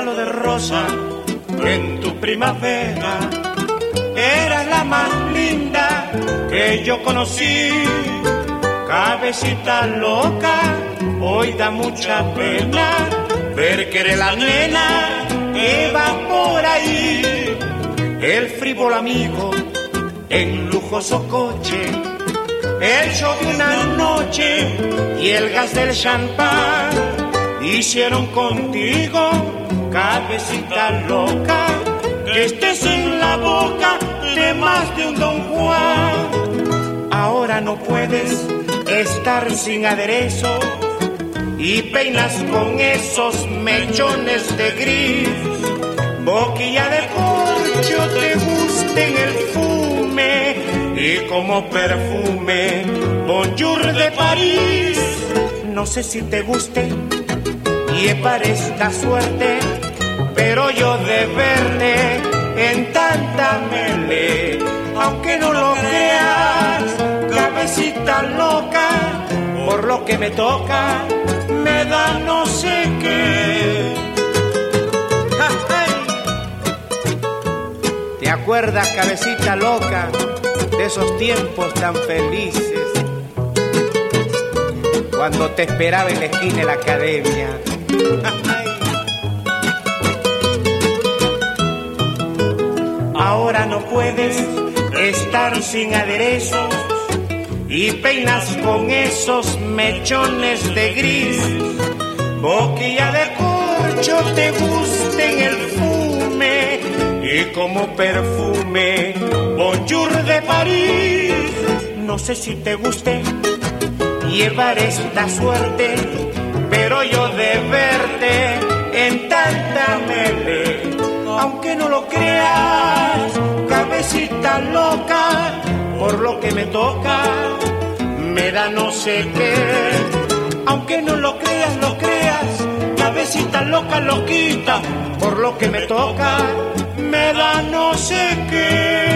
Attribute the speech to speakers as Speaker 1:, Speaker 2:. Speaker 1: رسائی بڑا میگ لو چینچر سنپا سم کو سیتے پوستے یہ سورتے پہرا وی لکینے لگ رہے ہیں سیتے پوستے یہ ستا سور دے پیروکے نوکری رہ میرا نو سیک لوکرے لوکرے تلوکا لوکیتا ہو لو کہ میں تو میرا نو سیک